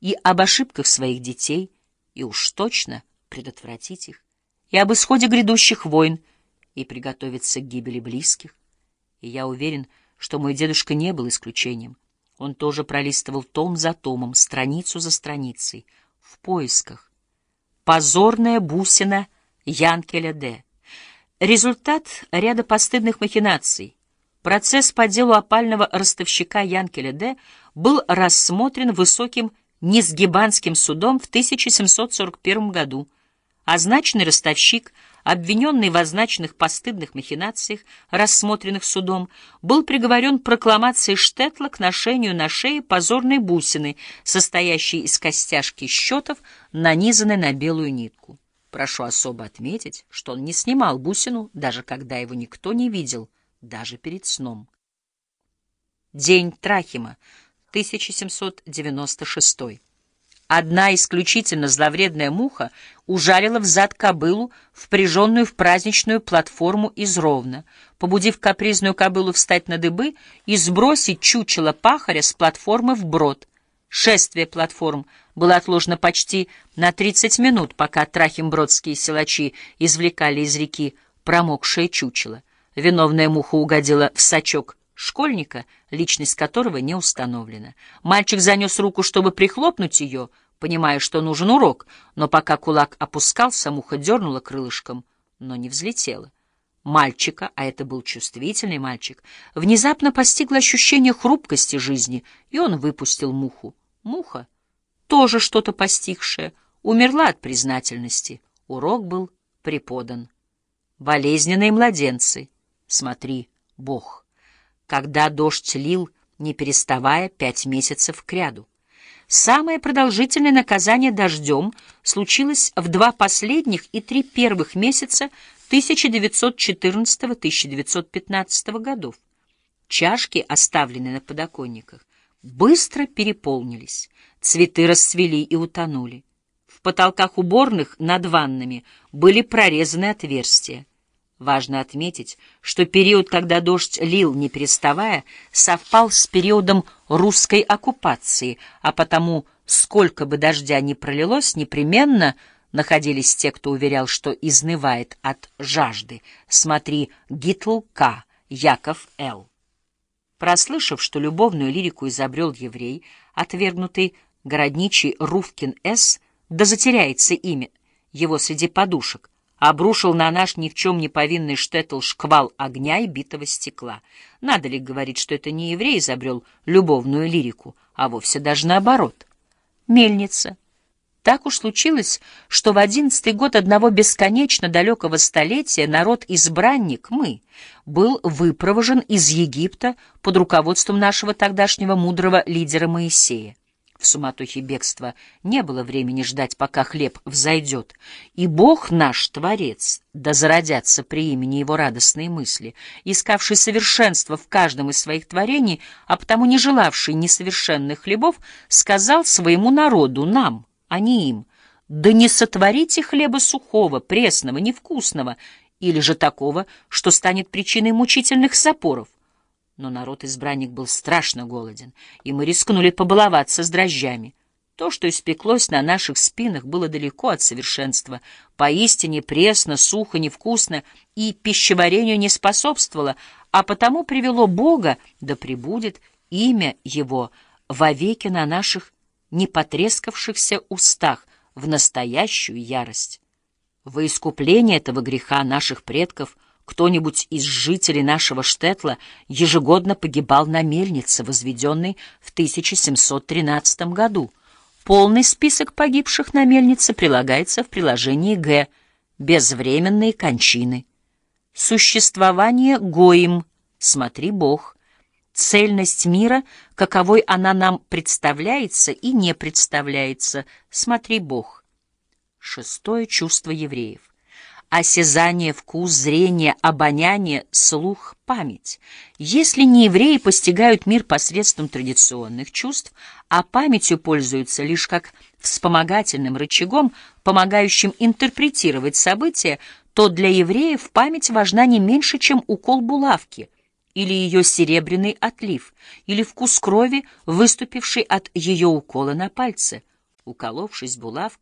и об ошибках своих детей, и уж точно предотвратить их, и об исходе грядущих войн, и приготовиться к гибели близких. И я уверен, что мой дедушка не был исключением. Он тоже пролистывал том за томом, страницу за страницей, в поисках. Позорная бусина Янкеля Д. Результат ряда постыдных махинаций. Процесс по делу опального ростовщика Янкеля Д. был рассмотрен высоким Низгибанским судом в 1741 году. Означенный ростовщик — обвиненный в означенных постыдных махинациях, рассмотренных судом, был приговорен прокламацией Штетла к ношению на шее позорной бусины, состоящей из костяшки счетов, нанизанной на белую нитку. Прошу особо отметить, что он не снимал бусину, даже когда его никто не видел, даже перед сном. День Трахима, 1796 Одна исключительно зловредная муха ужалила взад кобылу, впряженную в праздничную платформу из ровна, побудив капризную кобылу встать на дыбы и сбросить чучело пахаря с платформы в брод. Шествие платформ было отложено почти на 30 минут, пока трахимбродские силачи извлекали из реки промокшее чучело. Виновная муха угодила в сачок школьника, личность которого не установлена. Мальчик занес руку, чтобы прихлопнуть ее, понимая, что нужен урок, но пока кулак опускался, муха дернула крылышком, но не взлетела. Мальчика, а это был чувствительный мальчик, внезапно постигло ощущение хрупкости жизни, и он выпустил муху. Муха, тоже что-то постигшая, умерла от признательности. Урок был преподан. Болезненные младенцы. Смотри, Бог когда дождь лил, не переставая, пять месяцев кряду. Самое продолжительное наказание дождем случилось в два последних и три первых месяца 1914-1915 годов. Чашки, оставленные на подоконниках, быстро переполнились, цветы расцвели и утонули. В потолках уборных над ваннами были прорезаны отверстия. Важно отметить, что период, когда дождь лил не переставая, совпал с периодом русской оккупации, а потому, сколько бы дождя ни пролилось, непременно находились те, кто уверял, что изнывает от жажды. Смотри Гитл К. Яков Л. Прослышав, что любовную лирику изобрел еврей, отвергнутый городничий Руфкин С., да затеряется имя его среди подушек, обрушил на наш ни в чем не повинный штетл шквал огня и битого стекла. Надо ли говорить, что это не еврей изобрел любовную лирику, а вовсе даже наоборот? Мельница. Так уж случилось, что в одиннадцатый год одного бесконечно далекого столетия народ-избранник, мы, был выпровожен из Египта под руководством нашего тогдашнего мудрого лидера Моисея. В суматохе бегства не было времени ждать, пока хлеб взойдет, и Бог наш Творец, да зародятся при имени Его радостные мысли, искавший совершенство в каждом из своих творений, а потому не желавший несовершенных хлебов, сказал своему народу, нам, а не им, да не сотворите хлеба сухого, пресного, невкусного, или же такого, что станет причиной мучительных запоров. Но народ-избранник был страшно голоден, и мы рискнули побаловаться с дрожжами. То, что испеклось на наших спинах, было далеко от совершенства, поистине пресно, сухо, невкусно и пищеварению не способствовало, а потому привело Бога, да пребудет имя Его вовеки на наших непотрескавшихся устах в настоящую ярость. Во искупление этого греха наших предков — кто-нибудь из жителей нашего Штетла ежегодно погибал на мельнице, возведенной в 1713 году. Полный список погибших на мельнице прилагается в приложении Г. Безвременные кончины. Существование Гоим. Смотри Бог. Цельность мира, каковой она нам представляется и не представляется. Смотри Бог. Шестое чувство евреев осязание, вкус, зрение, обоняние, слух, память. Если не евреи постигают мир посредством традиционных чувств, а памятью пользуются лишь как вспомогательным рычагом, помогающим интерпретировать события, то для евреев память важна не меньше, чем укол булавки, или ее серебряный отлив, или вкус крови, выступивший от ее укола на пальце. Уколовшись булавкой,